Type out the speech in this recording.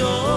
yo.